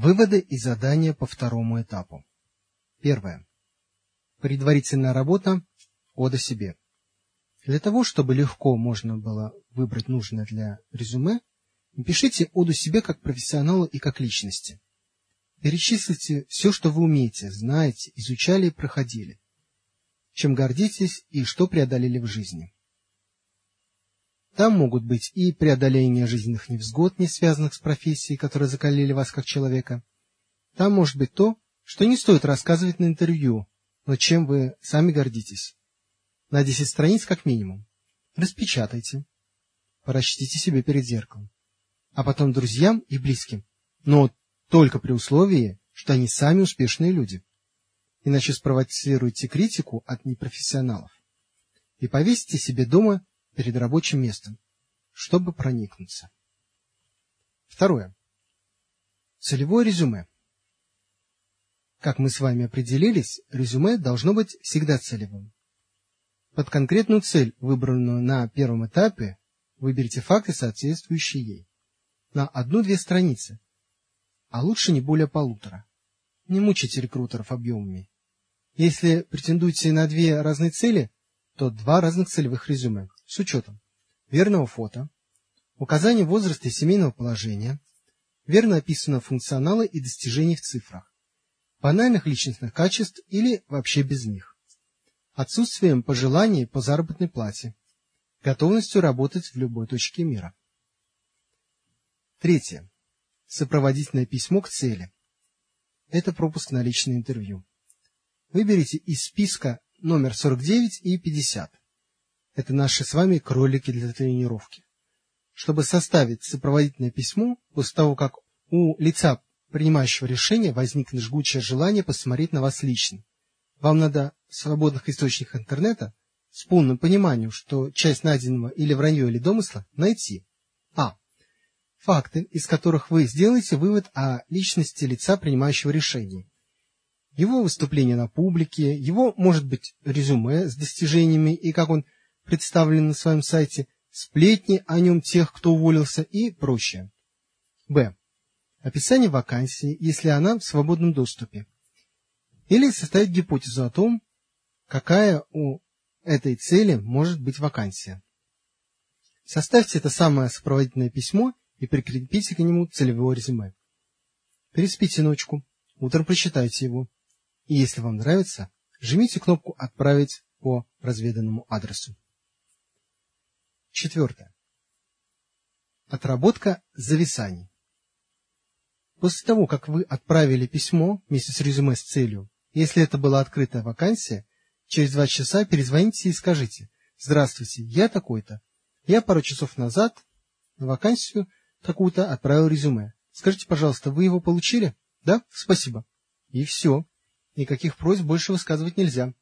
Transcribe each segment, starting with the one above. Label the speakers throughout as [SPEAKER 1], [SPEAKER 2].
[SPEAKER 1] Выводы и задания по второму этапу. Первое. Предварительная работа «Ода себе». Для того, чтобы легко можно было выбрать нужное для резюме, напишите оду себе как профессионалу и как личности. Перечислите все, что вы умеете, знаете, изучали и проходили, чем гордитесь и что преодолели в жизни. Там могут быть и преодоление жизненных невзгод, не связанных с профессией, которые закалили вас как человека. Там может быть то, что не стоит рассказывать на интервью, но чем вы сами гордитесь. На 10 страниц как минимум. Распечатайте. Прочтите себе перед зеркалом. А потом друзьям и близким. Но только при условии, что они сами успешные люди. Иначе спровоцируйте критику от непрофессионалов. И повесите себе дома перед рабочим местом, чтобы проникнуться. Второе. Целевое резюме. Как мы с вами определились, резюме должно быть всегда целевым. Под конкретную цель, выбранную на первом этапе, выберите факты, соответствующие ей. На одну-две страницы, а лучше не более полутора. Не мучайте рекрутеров объемами. Если претендуете на две разные цели, то два разных целевых резюме с учетом верного фото, указания возраста и семейного положения, верно описанного функционала и достижений в цифрах, банальных личностных качеств или вообще без них, отсутствием пожеланий по заработной плате, готовностью работать в любой точке мира. Третье. Сопроводительное письмо к цели. Это пропуск на личное интервью. Выберите из списка номер 49 и 50. Это наши с вами кролики для тренировки. Чтобы составить сопроводительное письмо, после того, как у лица, принимающего решение, возникнет жгучее желание посмотреть на вас лично. Вам надо в свободных источниках интернета с полным пониманием, что часть найденного или вранье, или домысла найти. А. Факты, из которых вы сделаете вывод о личности лица, принимающего решение. Его выступление на публике, его, может быть, резюме с достижениями и как он представлены на своем сайте, сплетни о нем тех, кто уволился и прочее. Б. Описание вакансии, если она в свободном доступе. Или составить гипотезу о том, какая у этой цели может быть вакансия. Составьте это самое сопроводительное письмо и прикрепите к нему целевое резюме. Переспите ночку, утром прочитайте его. И если вам нравится, жмите кнопку «Отправить» по разведанному адресу. Четвертое. Отработка зависаний. После того, как вы отправили письмо вместе с резюме с целью, если это была открытая вакансия, через два часа перезвоните и скажите «Здравствуйте, я такой-то. Я пару часов назад на вакансию такую-то отправил резюме. Скажите, пожалуйста, вы его получили? Да? Спасибо. И все. Никаких просьб больше высказывать нельзя.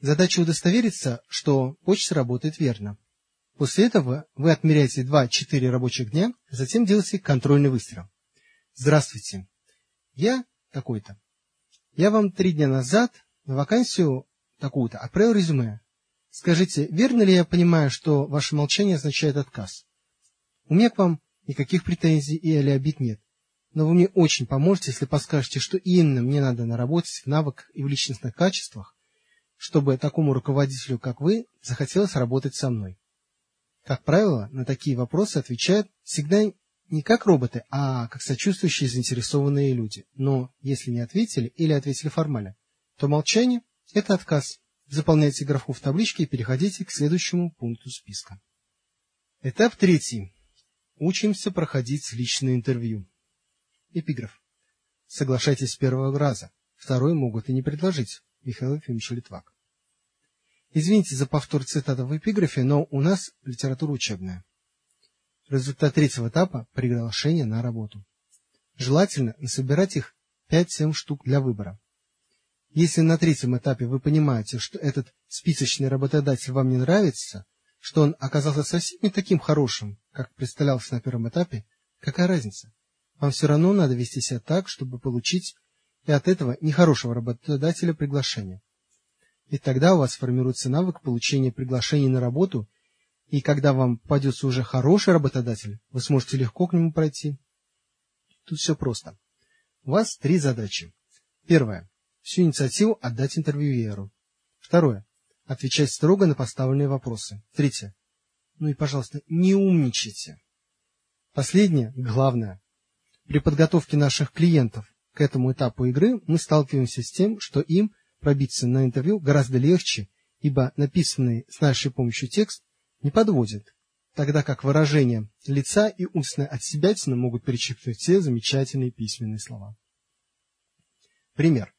[SPEAKER 1] Задача удостовериться, что почта работает верно. После этого вы отмеряете 2-4 рабочих дня, затем делаете контрольный выстрел. Здравствуйте, я такой-то. Я вам три дня назад на вакансию такую-то отправил резюме. Скажите, верно ли я понимаю, что ваше молчание означает отказ? У меня к вам никаких претензий или обид нет. Но вы мне очень поможете, если подскажете, что именно мне надо наработать в навыках и в личностных качествах, чтобы такому руководителю, как вы, захотелось работать со мной. Как правило, на такие вопросы отвечают всегда не как роботы, а как сочувствующие заинтересованные люди. Но если не ответили или ответили формально, то молчание – это отказ. Заполняйте графу в табличке и переходите к следующему пункту списка. Этап третий. Учимся проходить личное интервью. Эпиграф. Соглашайтесь с первого раза. Второй могут и не предложить. Михаил Ефимович Литвак. Извините за повтор цитаты в эпиграфе, но у нас литература учебная. Результат третьего этапа – приглашение на работу. Желательно насобирать их 5-7 штук для выбора. Если на третьем этапе вы понимаете, что этот списочный работодатель вам не нравится, что он оказался совсем не таким хорошим, как представлялся на первом этапе, какая разница? Вам все равно надо вести себя так, чтобы получить и от этого нехорошего работодателя приглашение. И тогда у вас формируется навык получения приглашений на работу, и когда вам попадется уже хороший работодатель, вы сможете легко к нему пройти. Тут все просто. У вас три задачи. Первое. Всю инициативу отдать интервьюеру. Второе. Отвечать строго на поставленные вопросы. Третье. Ну и, пожалуйста, не умничайте. Последнее, главное. При подготовке наших клиентов к этому этапу игры мы сталкиваемся с тем, что им пробиться на интервью гораздо легче, ибо написанный с нашей помощью текст не подводит, тогда как выражения лица и устная отсебятина могут перечеркнуть все замечательные письменные слова. Пример.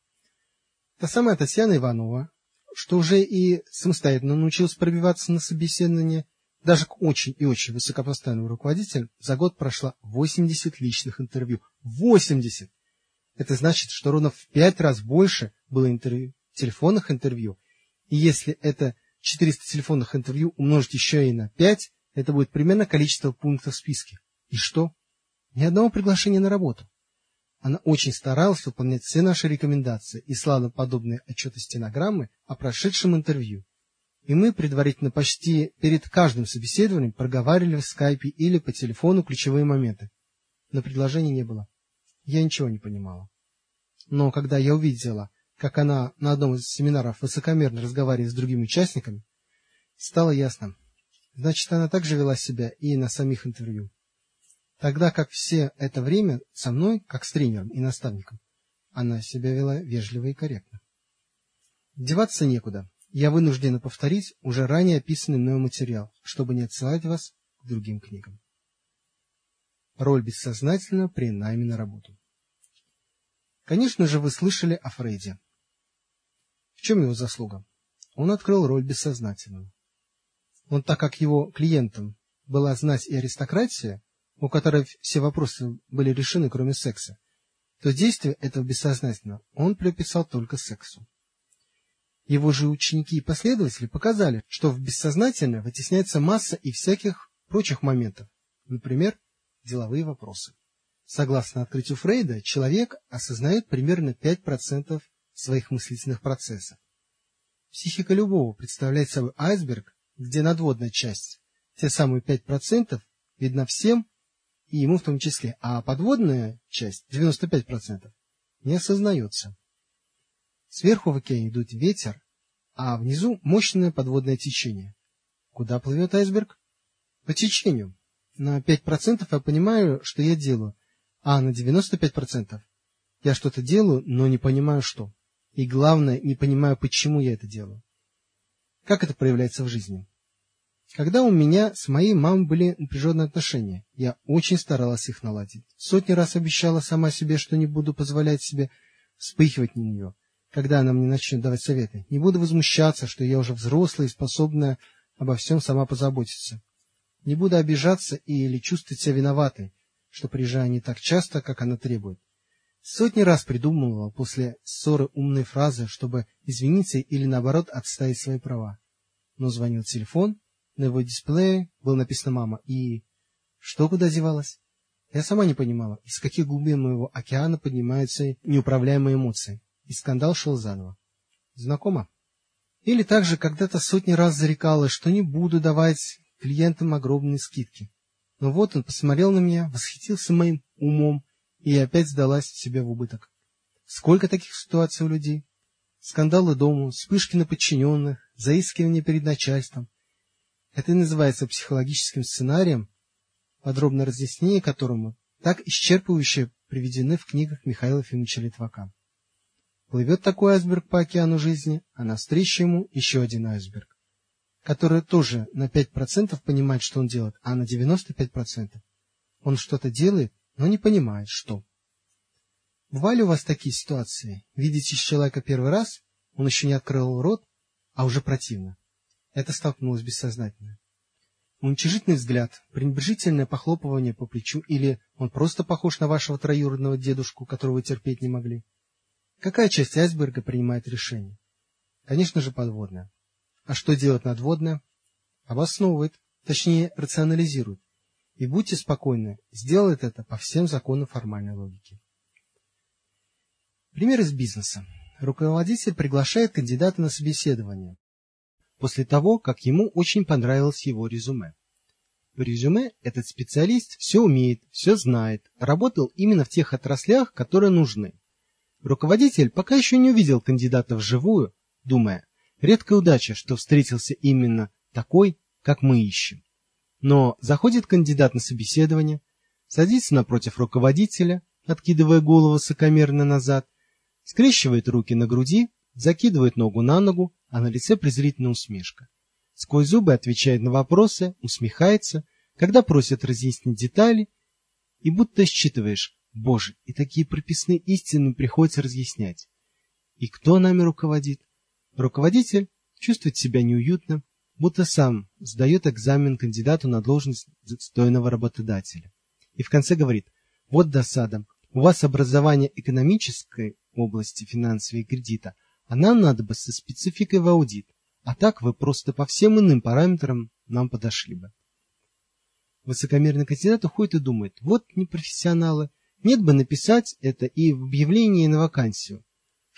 [SPEAKER 1] Та самая Татьяна Иванова, что уже и самостоятельно научилась пробиваться на собеседование, даже к очень и очень высокопоставленному руководителю, за год прошла 80 личных интервью. 80! Это значит, что ровно в 5 раз больше было интервью, телефонных интервью. И если это 400 телефонных интервью умножить еще и на 5, это будет примерно количество пунктов в списке. И что? Ни одного приглашения на работу. Она очень старалась выполнять все наши рекомендации и слала подобные отчеты стенограммы о прошедшем интервью. И мы предварительно почти перед каждым собеседованием проговаривали в скайпе или по телефону ключевые моменты. Но предложений не было. Я ничего не понимала. Но когда я увидела, как она на одном из семинаров высокомерно разговаривает с другими участниками, стало ясно. Значит, она также вела себя и на самих интервью. Тогда как все это время со мной, как с тренером и наставником, она себя вела вежливо и корректно. Деваться некуда. Я вынуждена повторить уже ранее описанный мной материал, чтобы не отсылать вас к другим книгам. Роль бессознательного при найме на работу. Конечно же, вы слышали о Фрейде. В чем его заслуга? Он открыл роль бессознательного. Он, так как его клиентом была знать и аристократия, у которой все вопросы были решены, кроме секса, то действие этого бессознательного он приписал только сексу. Его же ученики и последователи показали, что в бессознательное вытесняется масса и всяких прочих моментов, например, деловые вопросы. Согласно открытию Фрейда, человек осознает примерно 5% своих мыслительных процессов. Психика любого представляет собой айсберг, где надводная часть, те самые 5%, видна всем и ему в том числе, а подводная часть, 95%, не осознается. Сверху в океане идут ветер, а внизу мощное подводное течение. Куда плывет айсберг? По течению. На 5% я понимаю, что я делаю, а на 95% я что-то делаю, но не понимаю, что. И главное, не понимаю, почему я это делаю. Как это проявляется в жизни? Когда у меня с моей мамой были напряженные отношения, я очень старалась их наладить. Сотни раз обещала сама себе, что не буду позволять себе вспыхивать на нее, когда она мне начнет давать советы. Не буду возмущаться, что я уже взрослая и способная обо всем сама позаботиться. Не буду обижаться или чувствовать себя виноватой, что приезжаю не так часто, как она требует. Сотни раз придумывала после ссоры умные фразы, чтобы извиниться или, наоборот, отставить свои права. Но звонил телефон, на его дисплее было написано «мама», и... Что куда девалось? Я сама не понимала, из каких глубин моего океана поднимаются неуправляемые эмоции. И скандал шел заново. Знакомо? Или также когда-то сотни раз зарекалась, что не буду давать клиентам огромные скидки. Но вот он посмотрел на меня, восхитился моим умом и опять сдалась себе в убыток. Сколько таких ситуаций у людей? Скандалы дома, вспышки на подчиненных, заискивание перед начальством, это и называется психологическим сценарием, подробное разъяснение которому так исчерпывающе приведены в книгах Михаила Ефимовича Литвака. Плывет такой айсберг по океану жизни, а навстречу ему еще один айсберг, который тоже на 5% понимает, что он делает, а на 95% он что-то делает, но не понимает, что. Бывали у вас такие ситуации? Видите человека первый раз, он еще не открыл рот, а уже противно. Это столкнулось бессознательно. Уничижительный взгляд, пренебрежительное похлопывание по плечу или он просто похож на вашего троюродного дедушку, которого терпеть не могли. Какая часть айсберга принимает решение? Конечно же, подводная. А что делает надводная? Обосновывает, точнее, рационализирует. И будьте спокойны, сделает это по всем законам формальной логики. Пример из бизнеса. Руководитель приглашает кандидата на собеседование после того, как ему очень понравилось его резюме. По резюме этот специалист все умеет, все знает, работал именно в тех отраслях, которые нужны. Руководитель пока еще не увидел кандидата вживую, думая, редкая удача, что встретился именно такой, как мы ищем. Но заходит кандидат на собеседование, садится напротив руководителя, откидывая голову высокомерно назад, скрещивает руки на груди, закидывает ногу на ногу, а на лице презрительная усмешка. Сквозь зубы отвечает на вопросы, усмехается, когда просят разъяснить детали, и будто считываешь, боже, и такие прописные истины приходится разъяснять. И кто нами руководит? Руководитель чувствует себя неуютно, будто сам сдает экзамен кандидату на должность достойного работодателя. И в конце говорит, вот досада, у вас образование экономической области финансовой и кредита, а нам надо бы со спецификой в аудит, а так вы просто по всем иным параметрам нам подошли бы. Высокомерный кандидат уходит и думает, вот непрофессионалы, нет бы написать это и в объявлении на вакансию,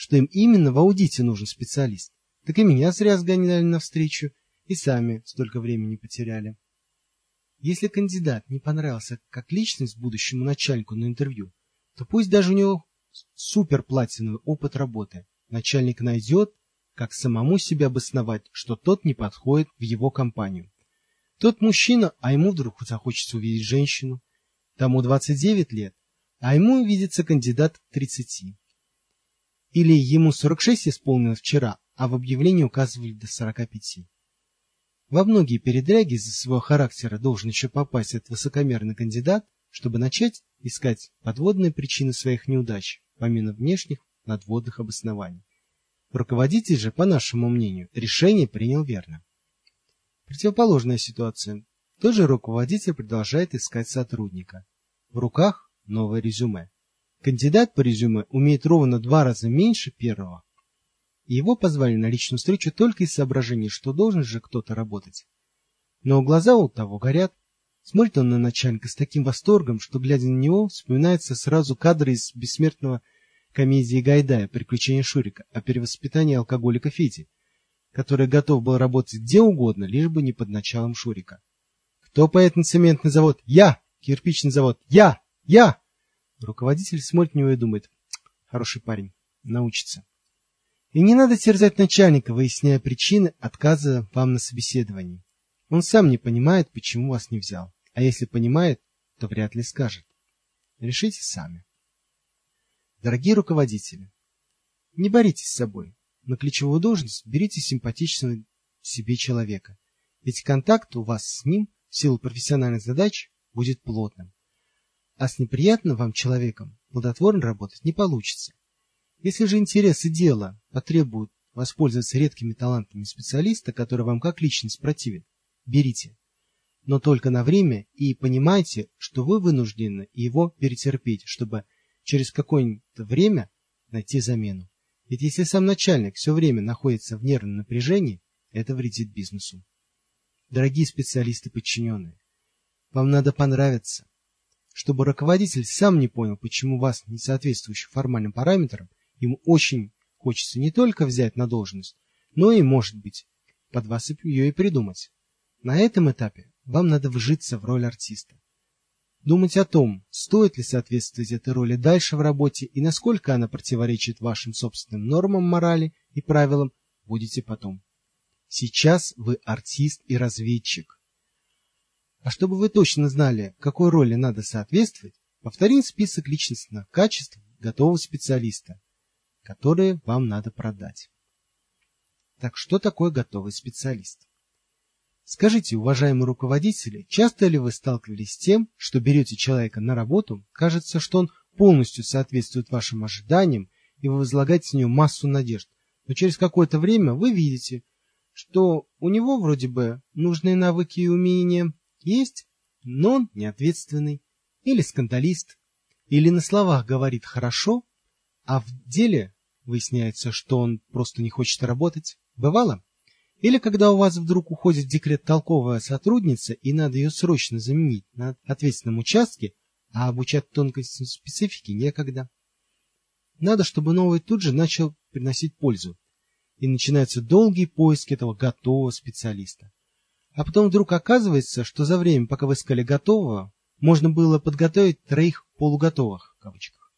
[SPEAKER 1] что им именно в аудите нужен специалист. Так и меня зря сгоняли навстречу, и сами столько времени потеряли. Если кандидат не понравился как личность будущему начальнику на интервью, то пусть даже у него суперплатиновый опыт работы. Начальник найдет, как самому себе обосновать, что тот не подходит в его компанию. Тот мужчина, а ему вдруг захочется увидеть женщину. Тому 29 лет, а ему видится кандидат к 30. Или ему 46 исполнилось вчера, а в объявлении указывали до 45. Во многие передряги из-за своего характера должен еще попасть этот высокомерный кандидат, чтобы начать искать подводные причины своих неудач, помимо внешних надводных обоснований. Руководитель же, по нашему мнению, решение принял верно. Противоположная ситуация. Тот же руководитель продолжает искать сотрудника. В руках новое резюме. Кандидат по резюме умеет ровно два раза меньше первого, и его позвали на личную встречу только из соображения, что должен же кто-то работать. Но глаза у того горят. Смотрит он на начальника с таким восторгом, что, глядя на него, вспоминается сразу кадры из бессмертного комедии Гайдая «Приключения Шурика» о перевоспитании алкоголика Фети, который готов был работать где угодно, лишь бы не под началом Шурика. Кто поет на цементный завод? Я! Кирпичный завод? Я! Я! Руководитель смотрит на него и думает, хороший парень, научится. И не надо терзать начальника, выясняя причины отказа вам на собеседовании. Он сам не понимает, почему вас не взял. А если понимает, то вряд ли скажет. Решите сами. Дорогие руководители, не боритесь с собой. На ключевую должность берите симпатичного себе человека. Ведь контакт у вас с ним в силу профессиональных задач будет плотным. А с неприятным вам человеком плодотворно работать не получится. Если же интересы дела потребуют воспользоваться редкими талантами специалиста, который вам как личность противен, берите. Но только на время и понимайте, что вы вынуждены его перетерпеть, чтобы через какое-нибудь время найти замену. Ведь если сам начальник все время находится в нервном напряжении, это вредит бизнесу. Дорогие специалисты подчиненные, вам надо понравиться, чтобы руководитель сам не понял, почему вас, не соответствующих формальным параметрам, Ему очень хочется не только взять на должность, но и, может быть, под вас ее и придумать. На этом этапе вам надо вжиться в роль артиста. Думать о том, стоит ли соответствовать этой роли дальше в работе и насколько она противоречит вашим собственным нормам морали и правилам, будете потом. Сейчас вы артист и разведчик. А чтобы вы точно знали, какой роли надо соответствовать, повторим список личностных качеств готового специалиста которые вам надо продать. Так что такое готовый специалист? Скажите, уважаемые руководители, часто ли вы сталкивались с тем, что берете человека на работу, кажется, что он полностью соответствует вашим ожиданиям, и вы возлагаете с него массу надежд, но через какое-то время вы видите, что у него вроде бы нужные навыки и умения есть, но он неответственный, или скандалист, или на словах говорит хорошо, а в деле выясняется, что он просто не хочет работать. Бывало? Или когда у вас вдруг уходит декрет толковая сотрудница, и надо ее срочно заменить на ответственном участке, а обучать тонкостям специфики некогда. Надо, чтобы новый тут же начал приносить пользу. И начинаются долгие поиски этого готового специалиста. А потом вдруг оказывается, что за время, пока вы искали готового, можно было подготовить троих полуготовых, в кавычках.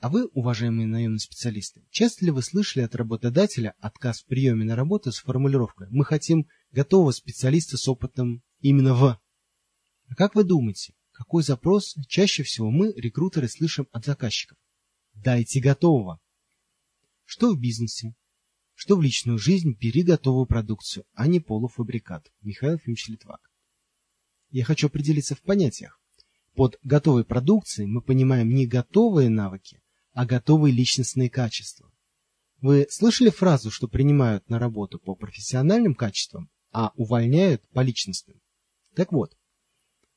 [SPEAKER 1] А вы, уважаемые наемные специалисты, часто ли вы слышали от работодателя отказ в приеме на работу с формулировкой «Мы хотим готового специалиста с опытом именно в…» А как вы думаете, какой запрос чаще всего мы, рекрутеры, слышим от заказчиков? Дайте готового. Что в бизнесе, что в личную жизнь бери готовую продукцию, а не полуфабрикат. Михаил Ефимович Литвак. Я хочу определиться в понятиях. Под готовой продукцией мы понимаем не готовые навыки, а готовые личностные качества. Вы слышали фразу, что принимают на работу по профессиональным качествам, а увольняют по личностным? Так вот,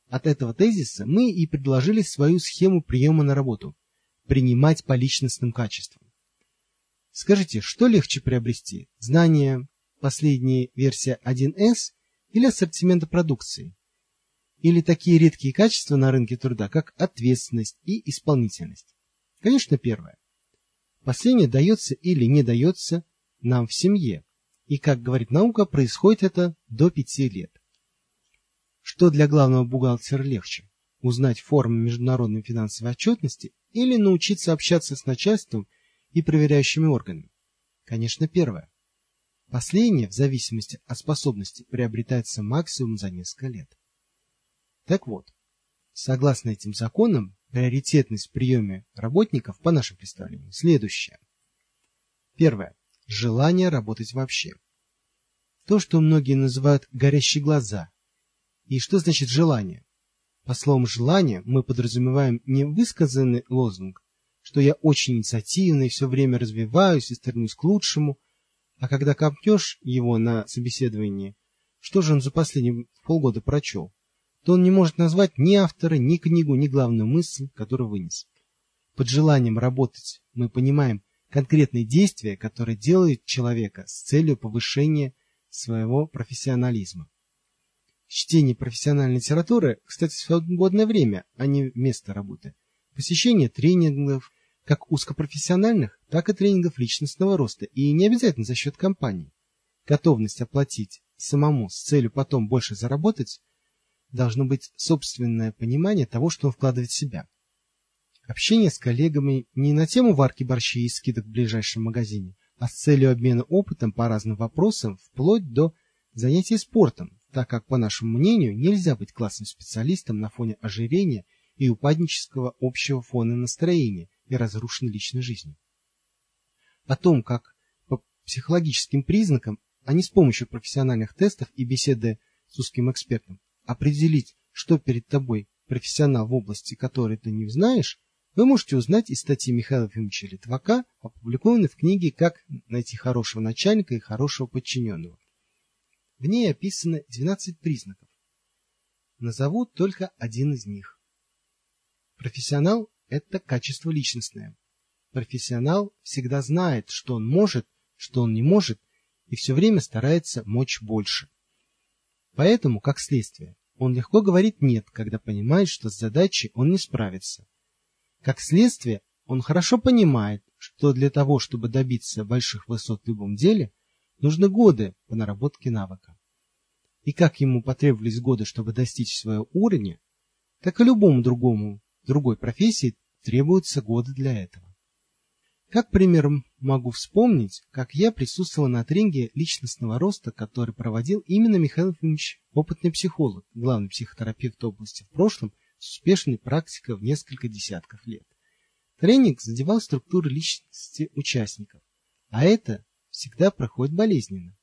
[SPEAKER 1] от этого тезиса мы и предложили свою схему приема на работу – принимать по личностным качествам. Скажите, что легче приобрести? Знание последней версии 1С или ассортимента продукции? Или такие редкие качества на рынке труда, как ответственность и исполнительность? Конечно, первое. Последнее дается или не дается нам в семье. И, как говорит наука, происходит это до пяти лет. Что для главного бухгалтера легче? Узнать формы международной финансовой отчетности или научиться общаться с начальством и проверяющими органами? Конечно, первое. Последнее, в зависимости от способности, приобретается максимум за несколько лет. Так вот, согласно этим законам, приоритетность в приеме работников, по нашим представлениям, следующая. Первое. Желание работать вообще. То, что многие называют «горящие глаза». И что значит желание? По словам «желание» мы подразумеваем не высказанный лозунг, что я очень инициативный, все время развиваюсь и стремлюсь к лучшему, а когда копнешь его на собеседовании, что же он за последние полгода прочел, то он не может назвать ни автора, ни книгу, ни главную мысль, которую вынес. Под желанием работать мы понимаем конкретные действия, которые делают человека с целью повышения своего профессионализма. Чтение профессиональной литературы, кстати, в свободное время, а не место работы. Посещение тренингов, как узкопрофессиональных, так и тренингов личностного роста, и не обязательно за счет компании. Готовность оплатить самому с целью потом больше заработать должно быть собственное понимание того, что он вкладывает в себя. Общение с коллегами не на тему варки борщей и скидок в ближайшем магазине, а с целью обмена опытом по разным вопросам, вплоть до занятий спортом, так как, по нашему мнению, нельзя быть классным специалистом на фоне ожирения и упаднического общего фона настроения, и разрушенной личной жизни. О том, как по психологическим признакам, а не с помощью профессиональных тестов и беседы с узким экспертом, определить, что перед тобой профессионал в области, которой ты не знаешь, вы можете узнать из статьи Михаила Ефимовича Литвака, опубликованной в книге «Как найти хорошего начальника и хорошего подчиненного». В ней описано 12 признаков. Назову только один из них. Профессионал это качество личностное. Профессионал всегда знает, что он может, что он не может, и все время старается мочь больше. Поэтому, как следствие, он легко говорит «нет», когда понимает, что с задачей он не справится. Как следствие, он хорошо понимает, что для того, чтобы добиться больших высот в любом деле, нужны годы по наработке навыка. И как ему потребовались годы, чтобы достичь своего уровня, так и любому другому другой профессии требуются годы для этого. Как пример могу вспомнить, как я присутствовал на тренинге личностного роста, который проводил именно Михаил Ефимович, опытный психолог, главный психотерапевт области в прошлом, с успешной практикой в несколько десятков лет. Тренинг задевал структуры личности участников, а это всегда проходит болезненно.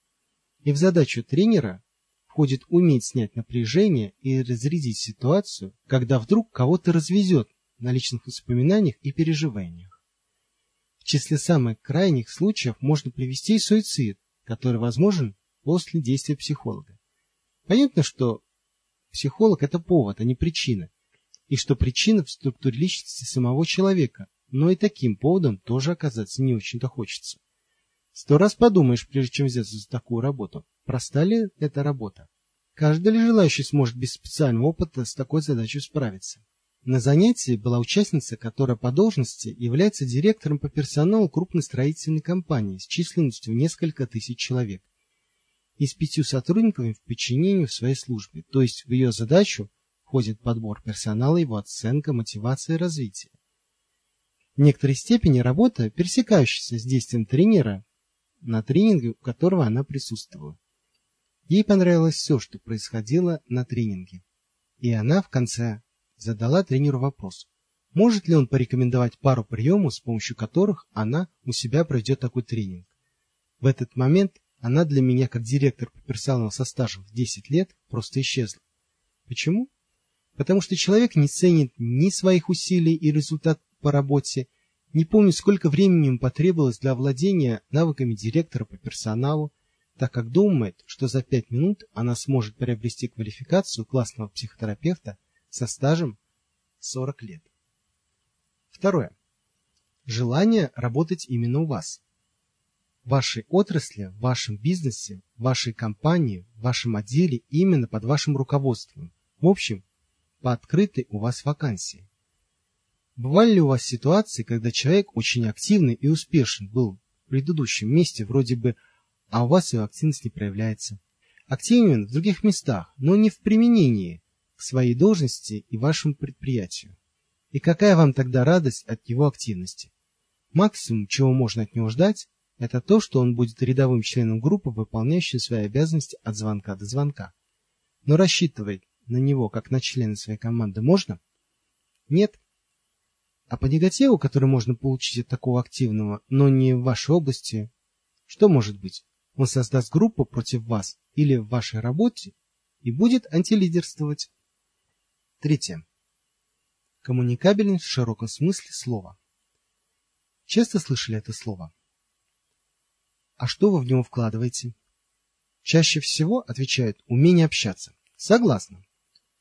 [SPEAKER 1] И в задачу тренера входит уметь снять напряжение и разрядить ситуацию, когда вдруг кого-то развезет на личных воспоминаниях и переживаниях. В числе самых крайних случаев можно привести и суицид, который возможен после действия психолога. Понятно, что психолог – это повод, а не причина, и что причина в структуре личности самого человека, но и таким поводом тоже оказаться не очень-то хочется. Сто раз подумаешь, прежде чем взяться за такую работу, проста ли эта работа. Каждый ли желающий сможет без специального опыта с такой задачей справиться. На занятии была участница, которая по должности является директором по персоналу крупной строительной компании с численностью в несколько тысяч человек. и с пятью сотрудниками в подчинении в своей службе, то есть в ее задачу входит подбор персонала, его оценка, мотивация и развитие. В некоторой степени работа, пересекающаяся с действием тренера на тренинге, у которого она присутствовала. Ей понравилось все, что происходило на тренинге. И она в конце задала тренеру вопрос, может ли он порекомендовать пару приемов, с помощью которых она у себя пройдет такой тренинг. В этот момент она для меня, как директор по персоналу со стажем в 10 лет, просто исчезла. Почему? Потому что человек не ценит ни своих усилий и результат по работе, не помню, сколько времени ему потребовалось для владения навыками директора по персоналу, так как думает, что за 5 минут она сможет приобрести квалификацию классного психотерапевта со стажем 40 лет. Второе. Желание работать именно у вас. В вашей отрасли, в вашем бизнесе, в вашей компании, в вашем отделе именно под вашим руководством. В общем, по открытой у вас вакансии. Бывали ли у вас ситуации, когда человек очень активный и успешен был в предыдущем месте, вроде бы, а у вас его активность не проявляется? Активен в других местах, но не в применении к своей должности и вашему предприятию. И какая вам тогда радость от его активности? Максимум, чего можно от него ждать, это то, что он будет рядовым членом группы, выполняющим свои обязанности от звонка до звонка. Но рассчитывать на него как на члена своей команды можно? Нет. А по негативу, который можно получить от такого активного, но не в вашей области, что может быть? Он создаст группу против вас или в вашей работе и будет антилидерствовать. Третье. Коммуникабельность в широком смысле слова. Часто слышали это слово? А что вы в него вкладываете? Чаще всего отвечают умение общаться. Согласна.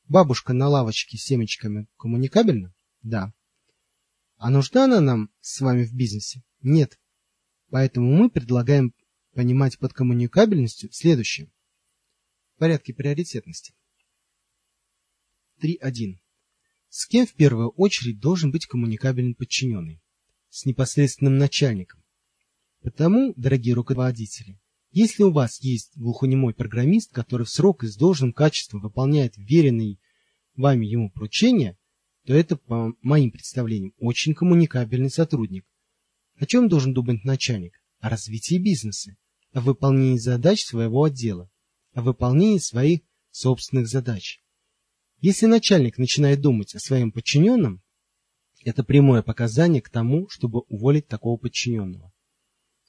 [SPEAKER 1] Бабушка на лавочке с семечками коммуникабельна? Да. А нужна она нам с вами в бизнесе? Нет. Поэтому мы предлагаем понимать под коммуникабельностью следующее. В порядке приоритетности. 3.1. С кем в первую очередь должен быть коммуникабельный подчиненный? С непосредственным начальником. Потому, дорогие руководители, если у вас есть глухонемой программист, который в срок и с должным качеством выполняет веренные вами ему поручения, то это, по моим представлениям, очень коммуникабельный сотрудник. О чем должен думать начальник? О развитии бизнеса, о выполнении задач своего отдела, о выполнении своих собственных задач. Если начальник начинает думать о своем подчиненном, это прямое показание к тому, чтобы уволить такого подчиненного.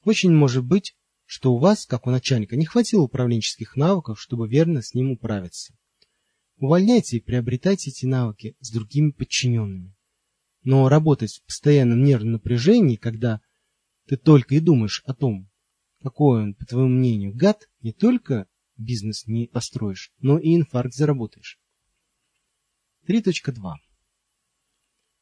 [SPEAKER 1] Очень может быть, что у вас, как у начальника, не хватило управленческих навыков, чтобы верно с ним управиться. Увольняйте и приобретайте эти навыки с другими подчиненными. Но работать в постоянном нервном напряжении, когда ты только и думаешь о том, какой он, по твоему мнению, гад, не только бизнес не построишь, но и инфаркт заработаешь. 3.2.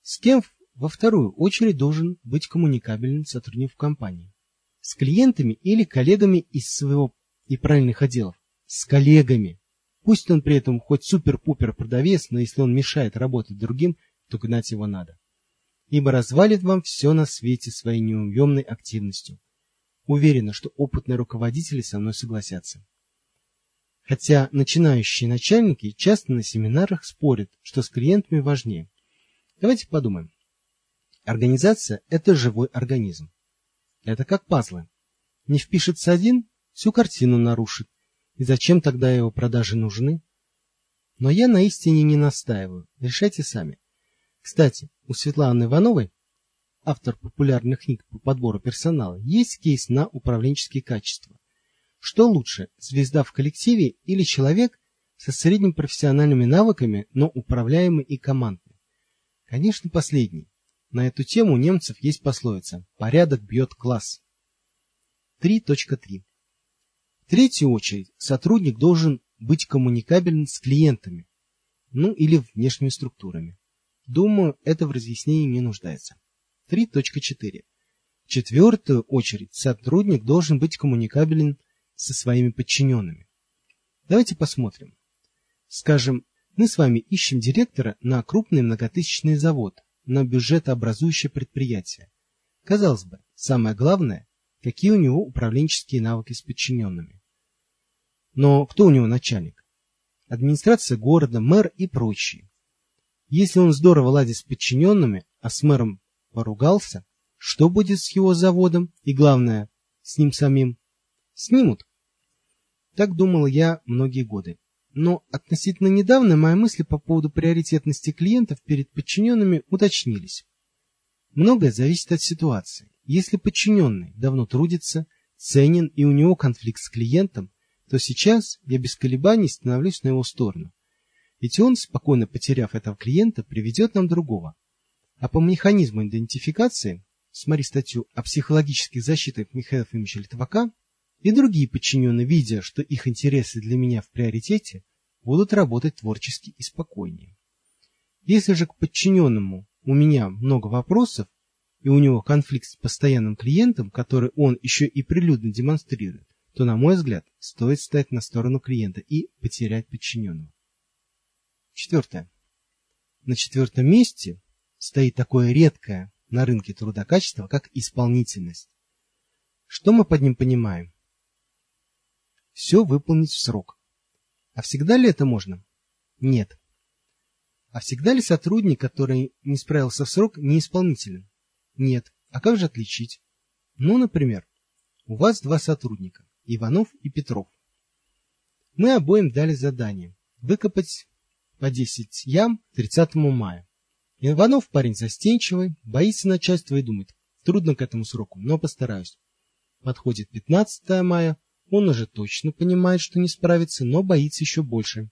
[SPEAKER 1] С кем во вторую очередь должен быть коммуникабельным сотрудник в компании? С клиентами или коллегами из своего и правильных отделов? С коллегами. Пусть он при этом хоть супер-пупер продавец, но если он мешает работать другим, то гнать его надо. Ибо развалит вам все на свете своей неуемной активностью. Уверена, что опытные руководители со мной согласятся. Хотя начинающие начальники часто на семинарах спорят, что с клиентами важнее. Давайте подумаем. Организация – это живой организм. Это как пазлы. Не впишется один, всю картину нарушит. И зачем тогда его продажи нужны? Но я на истине не настаиваю. Решайте сами. Кстати, у Светланы Ивановой, автор популярных книг по подбору персонала, есть кейс на управленческие качества. Что лучше, звезда в коллективе или человек со средним профессиональными навыками, но управляемый и командный? Конечно, последний. На эту тему у немцев есть пословица «порядок бьет класс». 3.3. В третью очередь, сотрудник должен быть коммуникабелен с клиентами, ну или внешними структурами. Думаю, это в разъяснении не нуждается. 3.4. В четвертую очередь, сотрудник должен быть коммуникабелен со своими подчиненными. Давайте посмотрим. Скажем, мы с вами ищем директора на крупный многотысячный завод, на бюджетообразующее предприятие. Казалось бы, самое главное, какие у него управленческие навыки с подчиненными. Но кто у него начальник? Администрация города, мэр и прочие. Если он здорово ладит с подчиненными, а с мэром поругался, что будет с его заводом и, главное, с ним самим? Снимут. Так думал я многие годы. Но относительно недавно мои мысли по поводу приоритетности клиентов перед подчиненными уточнились. Многое зависит от ситуации. Если подчиненный давно трудится, ценен и у него конфликт с клиентом, то сейчас я без колебаний становлюсь на его сторону. Ведь он, спокойно потеряв этого клиента, приведет нам другого. А по механизму идентификации, смотри статью о психологических защитах Михаила Фомича Литвака, и другие подчиненные, видя, что их интересы для меня в приоритете, будут работать творчески и спокойнее. Если же к подчиненному у меня много вопросов, и у него конфликт с постоянным клиентом, который он еще и прилюдно демонстрирует, то, на мой взгляд, стоит стать на сторону клиента и потерять подчиненного. Четвертое. На четвертом месте стоит такое редкое на рынке труда качество, как исполнительность. Что мы под ним понимаем? Все выполнить в срок. А всегда ли это можно? Нет. А всегда ли сотрудник, который не справился в срок, неисполнителен? Нет. А как же отличить? Ну, например, у вас два сотрудника, Иванов и Петров. Мы обоим дали задание выкопать по 10 ям к 30 мая. Иванов парень застенчивый, боится начальства и думает, трудно к этому сроку, но постараюсь. Подходит 15 мая, он уже точно понимает, что не справится, но боится еще больше,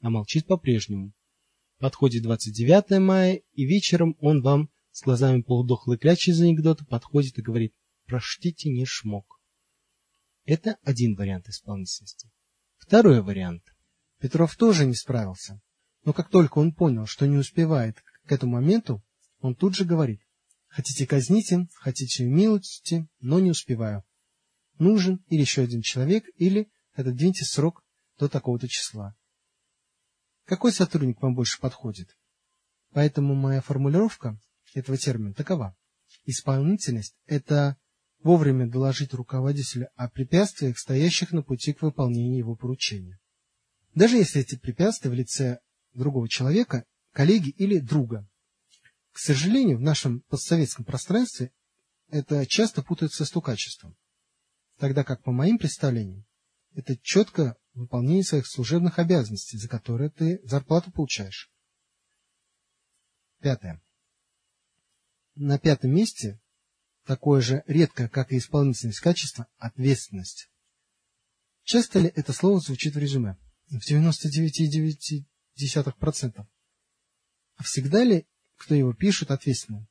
[SPEAKER 1] а молчит по-прежнему. Подходит 29 мая, и вечером он вам с глазами полудохлой клячи из анекдота подходит и говорит «Проштите, не шмок». Это один вариант исполнительности. Второй вариант. Петров тоже не справился, но как только он понял, что не успевает к этому моменту, он тут же говорит «Хотите казните, хотите милости, но не успеваю. Нужен или еще один человек, или отодвиньте срок до такого-то числа». Какой сотрудник вам больше подходит? Поэтому моя формулировка этого термина такова. Исполнительность – это вовремя доложить руководителю о препятствиях, стоящих на пути к выполнению его поручения. Даже если эти препятствия в лице другого человека, коллеги или друга. К сожалению, в нашем постсоветском пространстве это часто путается с стукачеством. Тогда как, по моим представлениям, это четко выполнение своих служебных обязанностей, за которые ты зарплату получаешь. Пятое. На пятом месте такое же редкое, как и исполнительность качества, ответственность. Часто ли это слово звучит в резюме? В 99,9%. А всегда ли, кто его пишет, ответственным?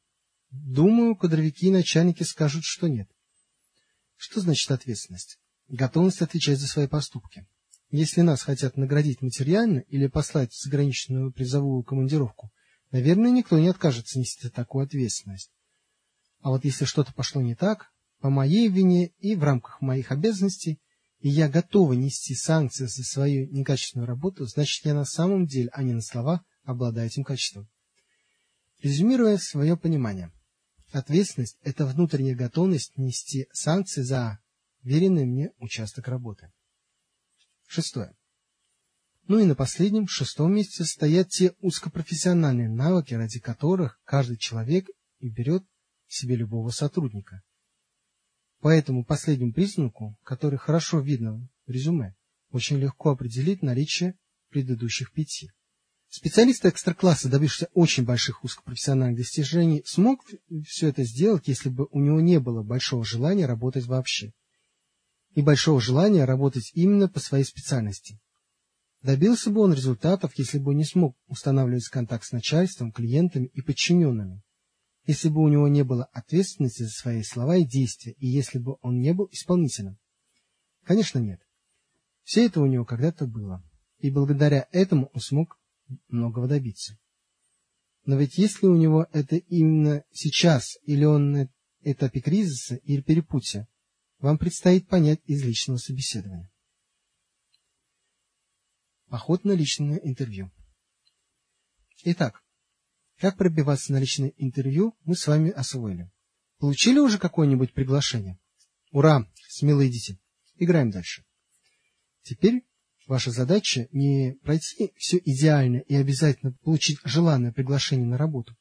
[SPEAKER 1] Думаю, кадровики и начальники скажут, что нет. Что значит ответственность? Готовность отвечать за свои поступки. Если нас хотят наградить материально или послать в заграничную призовую командировку, наверное, никто не откажется нести такую ответственность. А вот если что-то пошло не так, по моей вине и в рамках моих обязанностей, и я готова нести санкции за свою некачественную работу, значит, я на самом деле, а не на словах, обладаю этим качеством. Резюмируя свое понимание, ответственность – это внутренняя готовность нести санкции за веренный мне участок работы. Шестое. Ну и на последнем, шестом месте стоят те узкопрофессиональные навыки, ради которых каждый человек и берет себе любого сотрудника. По этому последнему признаку, который хорошо видно в резюме, очень легко определить наличие предыдущих пяти. Специалист экстра-класса, добившийся очень больших узкопрофессиональных достижений, смог все это сделать, если бы у него не было большого желания работать вообще и большого желания работать именно по своей специальности. Добился бы он результатов, если бы не смог устанавливать контакт с начальством, клиентами и подчиненными, если бы у него не было ответственности за свои слова и действия, и если бы он не был исполнителем. Конечно, нет. Все это у него когда-то было, и благодаря этому он смог многого добиться. Но ведь если у него это именно сейчас, или он на этапе кризиса или перепутья, вам предстоит понять из личного собеседования. Поход на личное интервью. Итак, как пробиваться на личное интервью, мы с вами освоили. Получили уже какое-нибудь приглашение? Ура! Смело идите. Играем дальше. Теперь ваша задача не пройти все идеально и обязательно получить желанное приглашение на работу,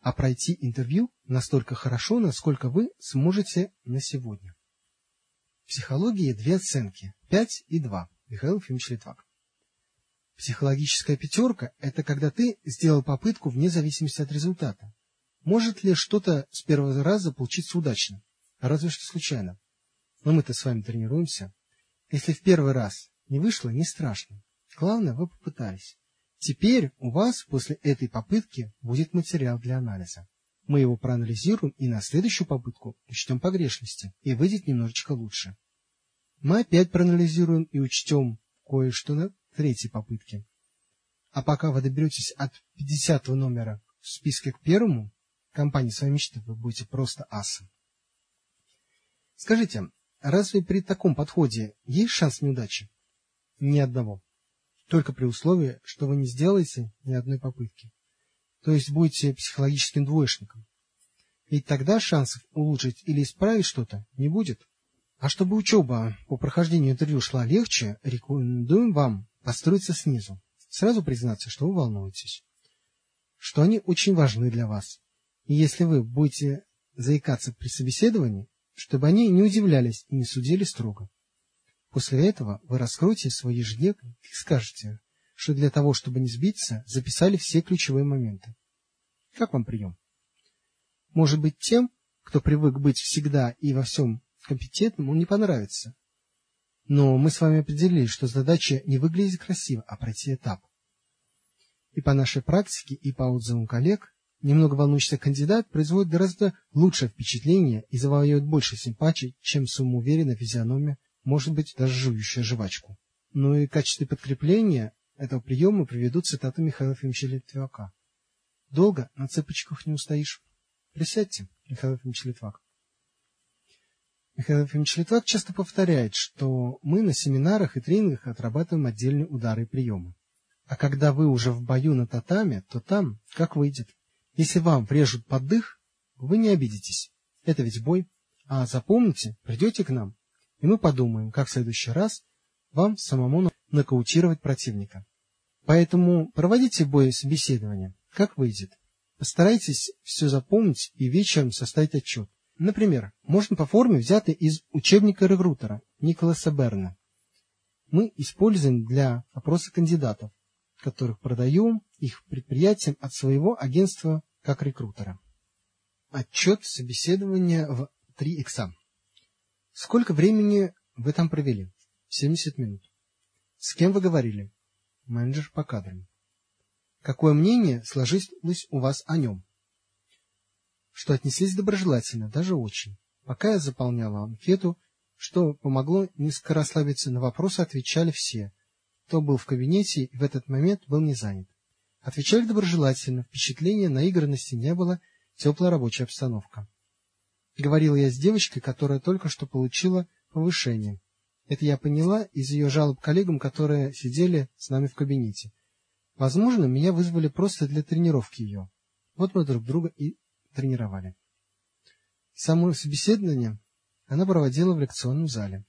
[SPEAKER 1] а пройти интервью настолько хорошо, насколько вы сможете на сегодня. В психологии две оценки – 5 и 2. Михаил Ефимович Литвак. Психологическая пятерка – это когда ты сделал попытку вне зависимости от результата. Может ли что-то с первого раза получиться удачно? Разве что случайно. Но мы-то с вами тренируемся. Если в первый раз не вышло, не страшно. Главное, вы попытались. Теперь у вас после этой попытки будет материал для анализа. Мы его проанализируем и на следующую попытку учтем погрешности, и выйдет немножечко лучше. Мы опять проанализируем и учтем кое-что на третьей попытке. А пока вы доберетесь от 50 номера в списке к первому, компании своей мечты вы будете просто асом. Скажите, разве при таком подходе есть шанс неудачи? Ни одного. Только при условии, что вы не сделаете ни одной попытки. То есть будете психологическим двоечником. Ведь тогда шансов улучшить или исправить что-то не будет. А чтобы учеба по прохождению интервью шла легче, рекомендуем вам построиться снизу. Сразу признаться, что вы волнуетесь. Что они очень важны для вас. И если вы будете заикаться при собеседовании, чтобы они не удивлялись и не судили строго. После этого вы раскроете свой ежедневник и скажете, что для того, чтобы не сбиться, записали все ключевые моменты. Как вам прием? Может быть, тем, кто привык быть всегда и во всем компетентным, он не понравится. Но мы с вами определили, что задача не выглядеть красиво, а пройти этап. И по нашей практике, и по отзывам коллег, немного волнующийся кандидат производит гораздо лучшее впечатление и завоевывает больше симпатий, чем самоуверенная физиономия, может быть, даже жующая жвачку. Ну и в качестве подкрепления этого приема приведут цитату Михаила Ефимовича Литвака. «Долго на цепочках не устоишь. Присядьте, Михаил Ефимович Литвак». Михаил Ефимович Литвак часто повторяет, что мы на семинарах и тренингах отрабатываем отдельные удары и приемы. А когда вы уже в бою на татаме, то там как выйдет. Если вам врежут под дых, вы не обидитесь. Это ведь бой. А запомните, придете к нам, и мы подумаем, как в следующий раз вам самому нокаутировать противника. Поэтому проводите бой собеседования, как выйдет. Постарайтесь все запомнить и вечером составить отчет. Например, можно по форме, взятой из учебника рекрутера Николаса Берна. Мы используем для опроса кандидатов, которых продаем их предприятиям от своего агентства как рекрутера. Отчет собеседования в 3 икса. Сколько времени вы там провели? 70 минут. С кем вы говорили? Менеджер по кадрам. Какое мнение сложилось у вас о нем? Что отнеслись доброжелательно, даже очень. Пока я заполняла анкету, что помогло несколько расслабиться, на вопросы отвечали все, кто был в кабинете и в этот момент был не занят. Отвечали доброжелательно, впечатления наигранности не было, теплая рабочая обстановка. Говорила я с девочкой, которая только что получила повышение. Это я поняла из ее жалоб коллегам, которые сидели с нами в кабинете. Возможно, меня вызвали просто для тренировки ее. Вот мы друг друга и тренировали. Само собеседование она проводила в лекционном зале.